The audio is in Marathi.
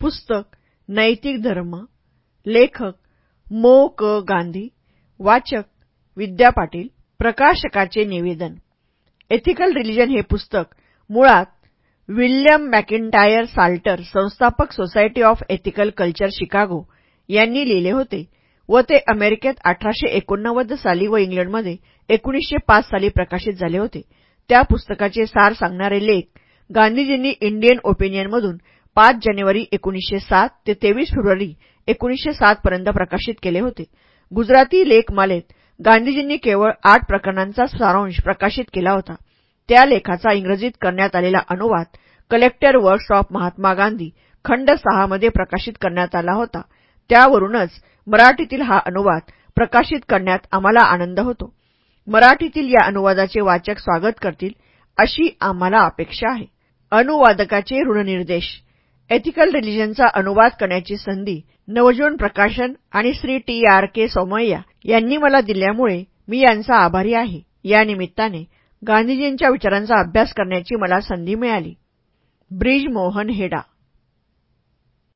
पुस्तक नैतिक धर्म लेखक मो क गांधी वाचक विद्या पाटील प्रकाशकाचे निवेदन. एथिकल रिलिजन हे पुस्तक मुळात विल्यम मॅकिंटायर साल्टर संस्थापक society of ethical culture Chicago यांनी लिहिले होते व ते अमेरिकेत अठराशे एकोणनव्वद साली व इंग्लंडमध्ये एकोणीसशे पाच साली प्रकाशित झाले होते. त्या पुस्तकाचे सार सांगणारे लेख गांधीजींनी इंडियन ओपिनियनमधून पाच जानेवारी एकोणीसशे सात ते तेवीस फेब्रुवारी एकोणीसशे सात पर्यंत प्रकाशित केले होते. गुजराती लेखमालेत गांधीजींनी केवळ आठ प्रकरणांचा सारांश प्रकाशित केला होता. त्या लेखाचा इंग्रजीत करण्यात आलेला अनुवाद collected works of Mahatma Gandhi खंड सहामध्ये प्रकाशित करण्यात आला होता. त्यावरूनच मराठीतील हा अनुवाद प्रकाशित करण्यात आम्हाला आनंद होतो. मराठीतील या अनुवादाचे वाचक स्वागत करतील अशी आम्हाला अपेक्षा आहे. अनुवादकाचे ऋणनिर्देश एथिकल रिलिजनचा अनुवाद करण्याची संधी नवजीवन प्रकाशन आणि Shri T R K Somaiya यांनी मला दिल्यामुळे मी यांचा आभारी आहे. या निमित्ताने गांधीजींच्या विचारांचा अभ्यास करण्याची मला संधी मिळाली. ब्रिज मोहन हेडा